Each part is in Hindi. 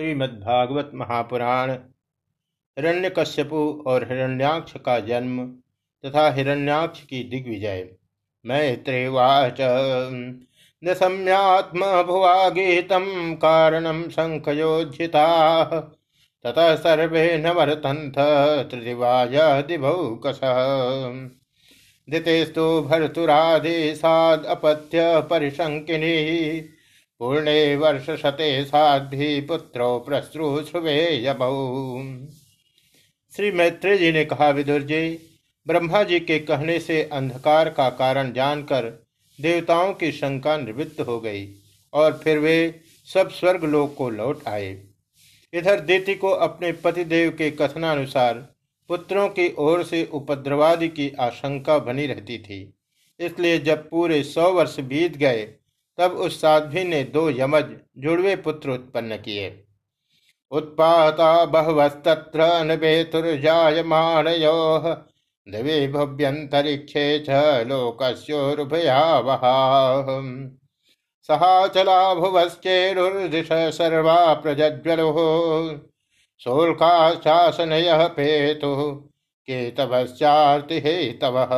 श्रीमद्भागवत महापुराण हिरण्यकश्यपु और हिरण्याक्ष का जन्म तथा हिरण्याक्ष की दिग्विजय। मैत्रेवाच। दशम्यात्म भुवा गीतम कारणम शंखयोजिता ततः सर्वे नवर्तंथ तृतीवाय दिभौकस दितेस्तु भर्तुरादेशाद अपत्य परिशंकिनी पूर्णे वर्ष शते साध्वी पुत्रो प्रश्रुश्रुवे श्री मैत्री जी ने कहा विदुर जी ब्रह्मा जी के कहने से अंधकार का कारण जानकर देवताओं की शंका निवृत्त हो गई और फिर वे सब स्वर्ग लोक को लौट आए। इधर देती को अपने पतिदेव के कथनानुसार पुत्रों की ओर से उपद्रवादि की आशंका बनी रहती थी। इसलिए जब पूरे सौ वर्ष बीत गए तब उस साध्वी ने दो यमज जुड़वे पुत्र उत्पन्न किए। उत्पाता बहवस्तत्र नवेतुर्जायमाणयो दिवे भव्यंतरिक्षे च लोकस्योरुभयावहा। सहाचला भुवश्चेरुर्दिश सर्वा प्रज्वलो शोल्काशासनय पेतु केतवश्चार्तिहेतवः।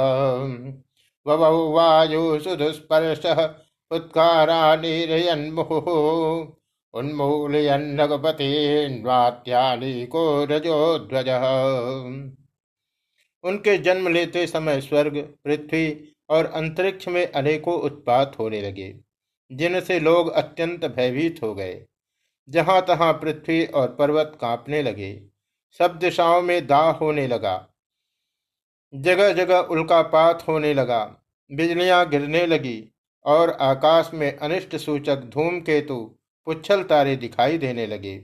ववौ वायुषु दुष्पर्शः उत्कारानिरयन्मुहुः उन्मूलयन्नगपतिन्वात्यालीको रजोध्वजः उनके जन्म लेते समय स्वर्ग, पृथ्वी और अंतरिक्ष में अनेकों उत्पात होने लगे, जिनसे लोग अत्यंत भयभीत हो गए। जहाँ तहां पृथ्वी और पर्वत कांपने लगे, सब दिशाओं में दाह होने लगा। जगह जगह उल्कापात होने लगा, बिजलियाँ गिरने लगी और आकाश में अनिष्ट सूचक धूमकेतु पुच्छल तारे दिखाई देने लगे।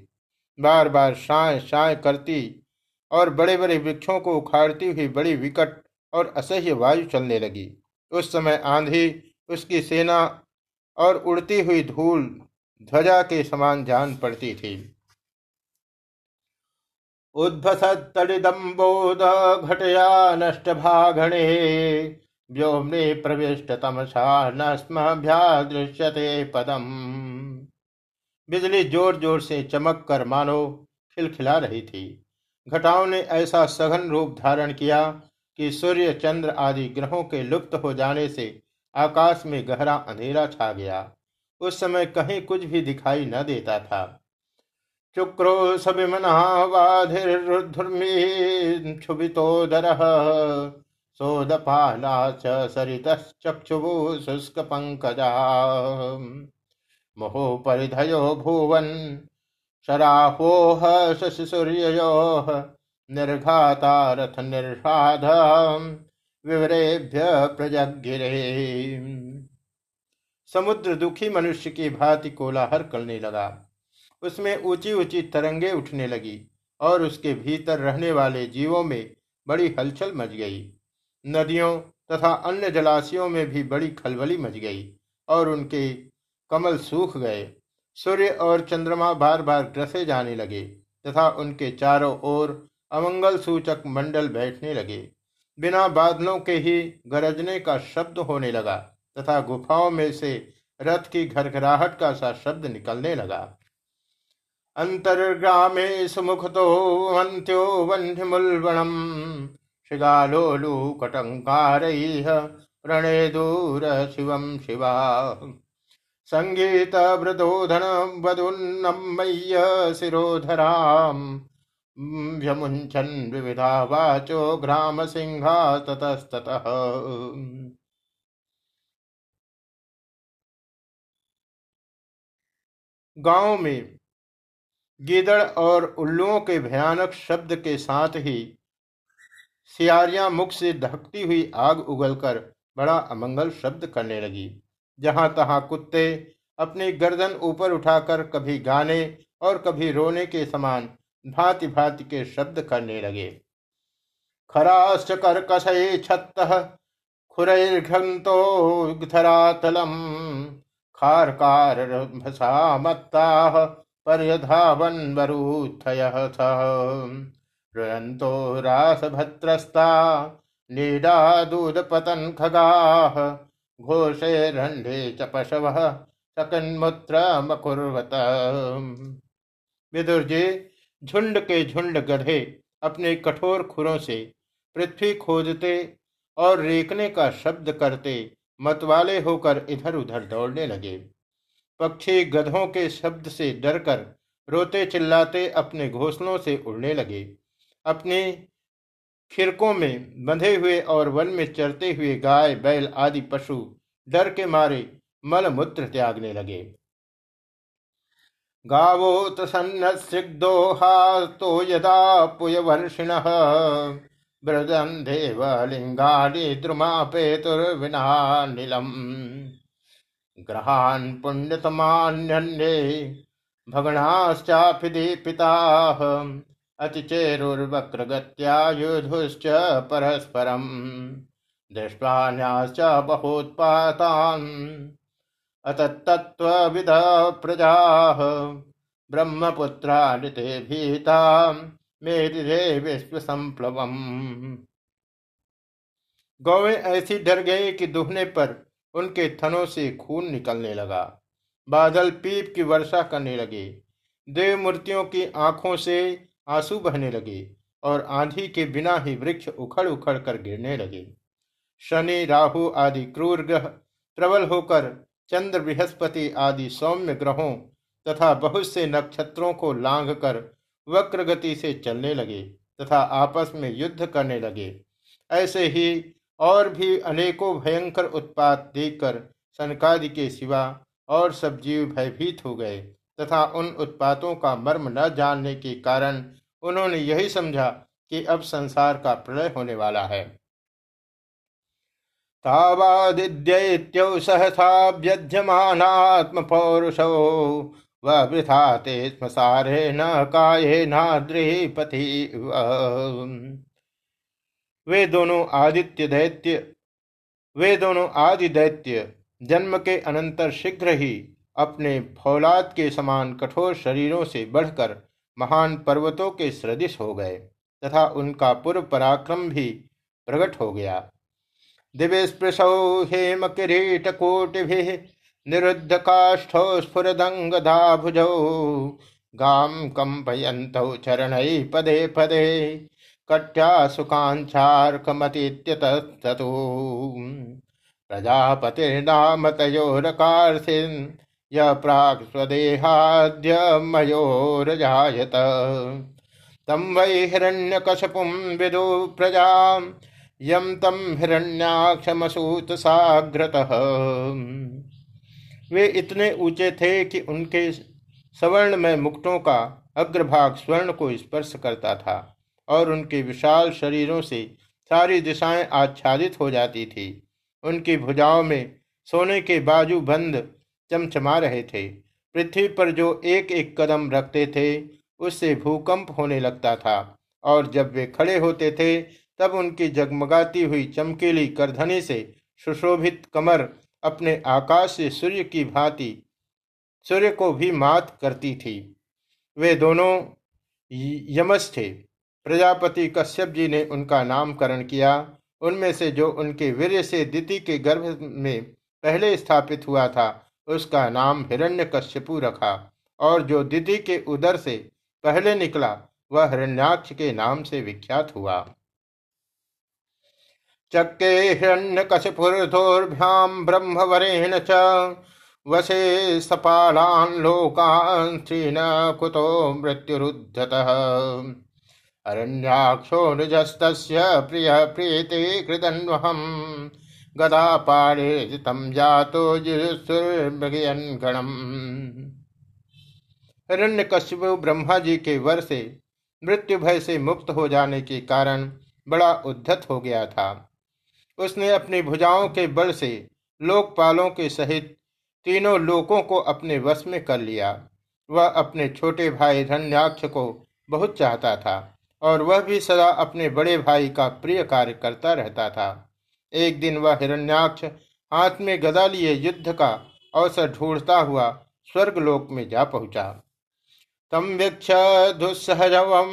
बार बार शाय शाय करती और बड़े बड़े वृक्षों को उखाड़ती हुई बड़ी विकट और असह्य वायु चलने लगी। उस समय आंधी, उसकी सेना और उड़ती हुई धूल ध्वजा के समान जान पड़ती थी। उद्भसत्तड़िदम्बोद घटया नष्ट भागणे। व्योम्ने प्रविष्ट न स्मभ्यादृश्यते पदम। बिजली ज़ोर ज़ोर से चमक कर मानो खिलखिला रही थी। घटाओं ने ऐसा सघन रूप धारण किया कि सूर्य, चंद्र आदि ग्रहों के लुप्त हो जाने से आकाश में गहरा अंधेरा छा गया। उस समय कहीं कुछ भी दिखाई न देता था। शुक्रो सबिमना वाधिर्धुर्मी क्षुभितोदर सोदपाला च सरितश्चक्षुभु शुष्कपङ्कजा मुहुः परिधयो भुवन् शराहोः शशिसूर्ययोः निर्घाता रथ निर्षाध विवरेभ्य प्रजगिरे समुद्र दुखी मनुष्य की भांति कोलाहल करने लगा। उसमें ऊँची ऊँची तरंगे उठने लगी और उसके भीतर रहने वाले जीवों में बड़ी हलचल मच गई। नदियों तथा अन्य जलाशयों में भी बड़ी खलबली मच गई और उनके कमल सूख गए। सूर्य और चंद्रमा बार बार ग्रसे जाने लगे तथा उनके चारों ओर अमंगल सूचक मंडल बैठने लगे। बिना बादलों के ही गरजने का शब्द होने लगा तथा गुफाओं में से रथ की घरघराहट का सा शब्द निकलने लगा। अंतर्ग्रामे सुमुख तो अंत्यो वन्यमुलवणम शृगालोलुकटङ्कारैः दूर शिवं शिवा। सङ्गीतवृदोधन वधुन्नम्मय्य शिरोधराम्। व्यमुञ्चन् विविधा वाचो ग्राम सिंहा ततस्ततः। गाँव में गीदड़ और उल्लुओं के भयानक शब्द के साथ ही सियारियाँ मुख से धकती हुई आग उगलकर बड़ा अमंगल शब्द करने लगी। जहाँ तहां कुत्ते अपनी गर्दन ऊपर उठाकर कभी गाने और कभी रोने के समान भांति भांति के शब्द करने लगे। खराश्च कर्कशे छत्त खुरैर्घंतो धरातलम। खारकार मत्ता पर्यधावन वरूथय रुयन्तो रासभद्रस्ता नीडादूदपतन् खगाः घोषैरण्डे च पशवः सकन्मुत्रमकुर्वत। विदुरजे झुंड के झुंड गधे अपने कठोर खुरों से पृथ्वी खोदते और रेखने का शब्द करते मतवाले होकर इधर उधर दौड़ने लगे। पक्षी गधों के शब्द से डरकर रोते चिल्लाते अपने घोंसलों से उड़ने लगे। अपने खिरकों में बंधे हुए और वन में चरते हुए गाय, बैल आदि पशु डर के मारे मल मूत्र त्यागने लगे। गावोत सन्नसिग्धोहा तो यदा पुयवर्षिण ब्रजन देव लिंगानि द्रुमापेतुर्विनानिलम। ग्रहान् पुण्यतमान्यन्ये भगणाश्चापि दीपिताः अतिचेरुर्वक्रगत्यायुधुश्च परस्परम्। दृष्ट्वान्याश्च बहोत्पातान्। अतत्तत्त्वविद प्रजाः ब्रह्मपुत्रा ऋते भीता। मेरे विश्व संप्लवम गौवें ऐसी डर गई कि दुहने पर उनके थनों से खून निकलने लगा। बादल पीप की वर्षा करने लगे। देव मूर्तियों की आँखों से आँसू बहने लगे और आंधी के बिना ही वृक्ष उखड़ उखड़ कर गिरने लगे। शनि, राहु आदि क्रूर ग्रह, प्रबल होकर चंद्र, बृहस्पति आदि सौम्य ग्रहों तथा बहुत से नक्षत्रों को लांघ कर वक्र गति से चलने लगे तथा आपस में युद्ध करने लगे। ऐसे ही और भी अनेकों भयंकर उत्पात देखकर सनकादि के सिवा और सब जीव भयभीत हो गए। तथा उन उत्पातों का मर्म न जानने के कारण उन्होंने यही समझा कि अब संसार का प्रलय होने वाला है। पौरुषो वृथा ते न काये वे दोनों आदित्य दैत्य, वे दोनों आदि दैत्य जन्म के अनंतर शीघ्र ही अपने फौलाद के समान कठोर शरीरों से बढ़कर महान पर्वतों के सदृश हो गए तथा उनका पूर्व पराक्रम भी प्रकट हो गया। दिव्य स्पृशौ हेम किरीट कोटि निरुद्ध गाम चरण पदे पदे कट्या सुकांक्षार्कमतीत्यतस्तु य प्राक् स्वदेहाद्यमयोरजायत। तम वै हिरण्यकशपुं विदु प्रजां यं तं हिरण्याक्षमसूतसाग्रतः। वे इतने ऊँचे थे कि उनके सवर्ण में मुक्टों का अग्रभाग स्वर्ण को स्पर्श करता था और उनके विशाल शरीरों से सारी दिशाएँ आच्छादित हो जाती थी। उनकी भुजाओं में सोने के बाजू बंद चमचमा रहे थे। पृथ्वी पर जो एक एक कदम रखते थे, उससे भूकंप होने लगता था और जब वे खड़े होते थे, तब उनकी जगमगाती हुई चमकीली करधनी से सुशोभित कमर अपने आकाश से सूर्य की भांति, सूर्य को भी मात करती थी। वे दोनों यमस थे। प्रजापति कश्यप जी ने उनका नामकरण किया। उनमें से जो उनके वीर से दिति के गर्भ में पहले स्थापित हुआ था उसका नाम हिरण्य कश्यपु रखा और जो दिति के उदर से पहले निकला, वह हिरण्याक्ष के नाम से विख्यात हुआ। चक्के हिरण्य कशपुरधोर्भ्याम ब्रह्मवरेण च वशे सपालान लोकान कुतो मृत्युरुद्धतः। अरण्याक्षो निजस्तस्य प्रिय प्रीति कृतन्वहम् गदा पारे तम जातो गणम। हिरण्य कश्यप ब्रह्मा जी के वर से मृत्यु भय से मुक्त हो जाने के कारण बड़ा उद्धत हो गया था। उसने अपनी भुजाओं के बल से लोकपालों के सहित तीनों लोकों को अपने वश में कर लिया। वह अपने छोटे भाई धन्याक्ष को बहुत चाहता था और वह भी सदा अपने बड़े भाई का प्रिय कार्य करता रहता था। एक दिन वह हिरण्याक्ष हाथ में गदा लिए युद्ध का अवसर ढूंढता हुआ स्वर्गलोक में जा पहुँचा। तम वीक्ष दुस्सहजवम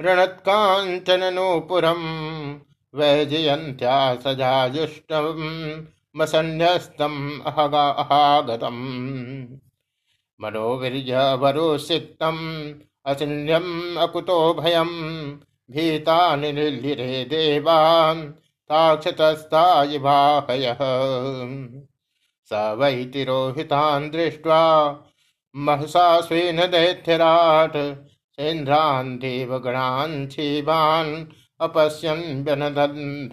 रणत्कांचनोपुरम वैजयंत्या सजाजुष्टम मसन्यस्तम अहागतम। मनोवीर्यवरुसिक्तम् अचिन्यम् अकुतो भयम् भीता निलिरे देवान् ताक्षतस्तायिवाहयः स वै तिरोहितान् दृष्ट्वा महसा स्वेन दैत्यराट, सेन्द्रान् देवगणान् क्षीवान् अपश्यन् व्यनदन्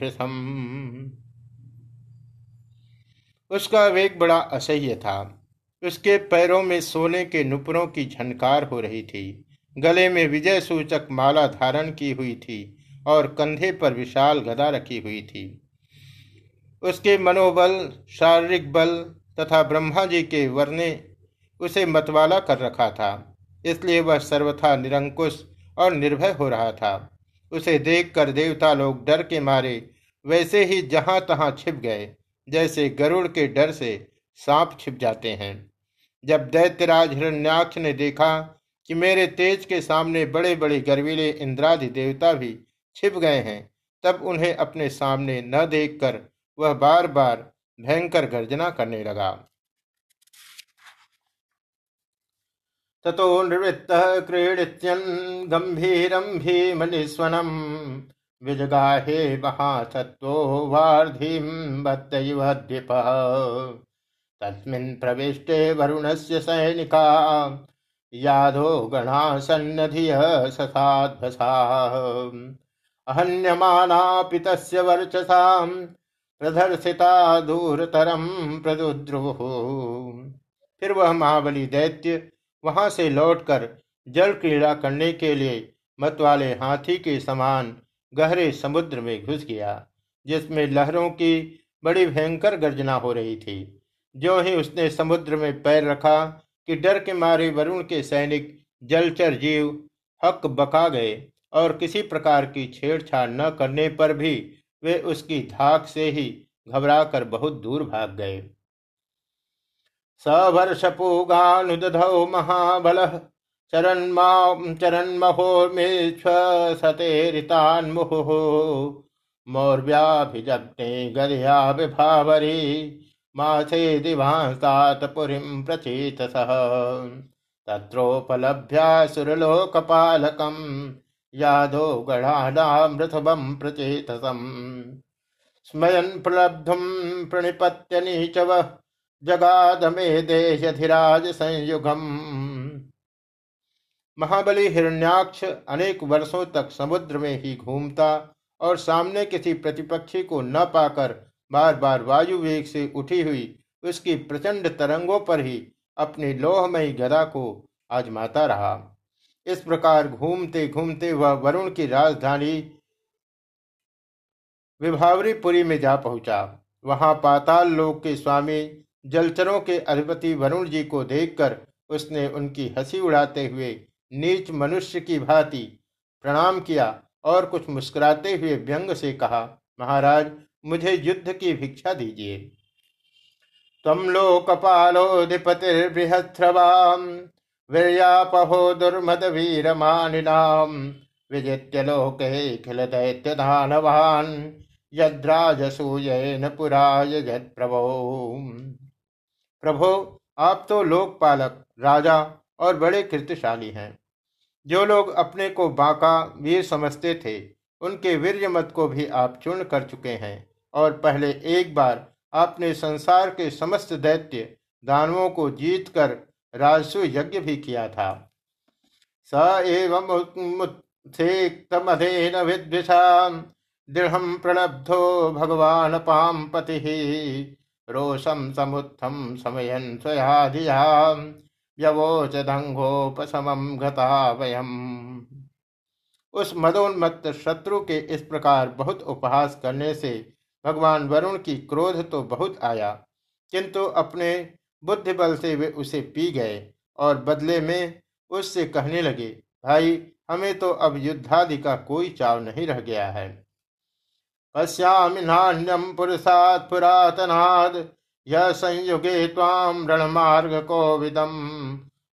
उसका वेग बड़ा असह्य था। उसके पैरों में सोने के नुपुरों की झनकार हो रही थी। गले में विजय सूचक माला धारण की हुई थी। और कंधे पर विशाल गदा रखी हुई थी। उसके मनोबल, शारीरिक बल तथा ब्रह्मा जी के वर्णे उसे मतवाला कर रखा था। इसलिए वह सर्वथा निरंकुश और निर्भय हो रहा था। उसे देखकर देवता लोग डर के मारे वैसे ही जहाँ तहां छिप गए, जैसे गरुड़ के डर से सांप छिप जाते हैं। जब दैत्यराज हिरण्याक्ष ने देखा कि मेरे तेज के सामने बड़े बड़े गर्वीले इंद्रादि देवता भी छिप गए हैं। तब उन्हें अपने सामने न देखकर वह बार बार भयंकर गर्जना करने लगा। ततो निवृत्त क्रीडित्यन गंभीरम भीमनिस्वनम विजगाहे महासत्वो वार्धिम बत्तयुद्विप तस्मिन् प्रविष्टे वरुणस्य सैनिका यादो गणा सन्नधियः ससाध्वसाः। अहन्यमानापि तस्य वर्चसां प्रदर्शिता दूरतरम प्रदुद्रुवुः। फिर वह महाबली दैत्य वहाँ से लौटकर जल क्रीड़ा करने के लिए मतवाले हाथी के समान गहरे समुद्र में घुस गया, जिसमें लहरों की बड़ी भयंकर गर्जना हो रही थी। जो ही उसने समुद्र में पैर रखा कि डर के मारे वरुण के सैनिक जलचर जीव हक बका गए और किसी प्रकार की छेड़छाड़ न करने पर भी वे उसकी धाक से ही घबराकर बहुत दूर भाग गए। सवर्षपूगानुदधौ महाबल चरण महोर्मेश्वसतेरितान्मुहुः मौर्व्याभिजग्ने गदया विभावरी, मासे दिवांस्तात् पुरीं प्रचेतसः। तत्रोपलभ्यासुरलोकपालकम् यादो गणानामृथवं प्रचेतसम् स्मयन् प्रलब्धुं प्रणिपत्य नीचवः जगादमे देशधिराज संयुगम् महाबली हिरण्याक्ष अनेक वर्षों तक समुद्र में ही घूमता और सामने किसी प्रतिपक्षी को न पाकर बार बार वायु वेग से उठी हुई, उसकी प्रचंड तरंगों पर ही अपनी लोहमयी गदा को आजमाता रहा। इस प्रकार घूमते घूमते वह वरुण की राजधानी विभावरीपुरी में जा पहुँचा। वहाँ पाताल लोक के स्वामी, जलचरों के अधिपति वरुण जी को देखकर उसने उनकी हँसी उड़ाते हुए नीच मनुष्य की भांति प्रणाम किया और कुछ मुस्कुराते हुए व्यंग से कहा, महाराज, मुझे युद्ध की भिक्षा दीजिए। तम लोकपालोधिपतिर्बृहस्रवाम विजित्य पुराय प्रभो प्रभो, आप तो लोकपालक, राजा और बड़े कृत्यशाली हैं। जो लोग अपने को बाका वीर समझते थे, उनके वीर मत को भी आप चूर्ण कर चुके हैं और पहले एक बार आपने संसार के समस्त दैत्य, दानवों को जीत कर राजसु यज्ञ भी किया था। स एवं विद्विषा दृढ़ प्रणब्धो भगवान पाम पति। रोषम समुत्थम समयन स्वयाधिया व्यवोच दंगोपम गता उस मदोन्मत्त शत्रु के इस प्रकार बहुत उपहास करने से भगवान वरुण की क्रोध तो बहुत आया, किंतु अपने बुद्धि बल से वे उसे पी गए और बदले में उससे कहने लगे, भाई, हमें तो अब युद्धादि का कोई चाव नहीं रह गया है। पश्यामि नान्यम पुरुषात् पुरातनाद, य संयुगे ताम रणमार्ग कोविदम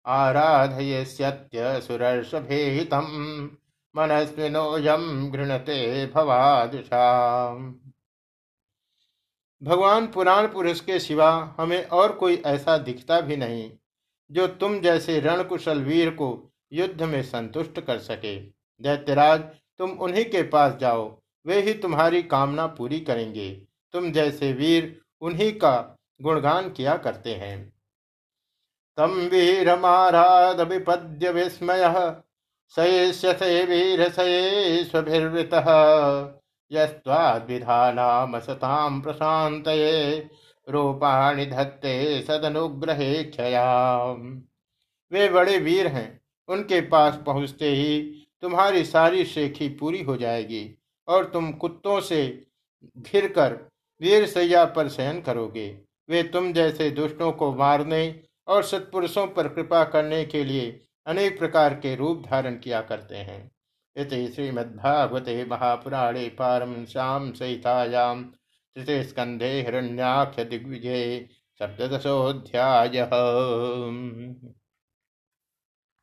आराधयस्यत्य सुरर्षभेहितम मनस्विनोयम घृणते भवादुषा भगवान पुराण पुरुष के सिवा हमें और कोई ऐसा दिखता भी नहीं, जो तुम जैसे रणकुशल वीर को युद्ध में संतुष्ट कर सके। दैत्यराज, तुम उन्हीं के पास जाओ, वे ही तुम्हारी कामना पूरी करेंगे। तुम जैसे वीर, उन्हीं का गुणगान किया करते हैं। तम वीर माराद विपद्य विस्मय सयेष्यसे वीर सयेष्भिर्वृत यस्वाद्विधानामसतां प्रशांत रूपाणि धत्ते सदनुग्रहे क्षया वे बड़े वीर हैं, उनके पास पहुँचते ही तुम्हारी सारी शेखी पूरी हो जाएगी और तुम कुत्तों से घिर कर वीर सैया पर शयन करोगे। वे तुम जैसे दुष्टों को मारने और सत्पुरुषों पर कृपा करने के लिए अनेक प्रकार के रूप धारण किया करते हैं। इति श्रीमद्भागवते महापुराणे पारम श्याम सहितायाम तृतीय स्कंधे हिरण्याख्य दिग्विजय सप्तशोध्याय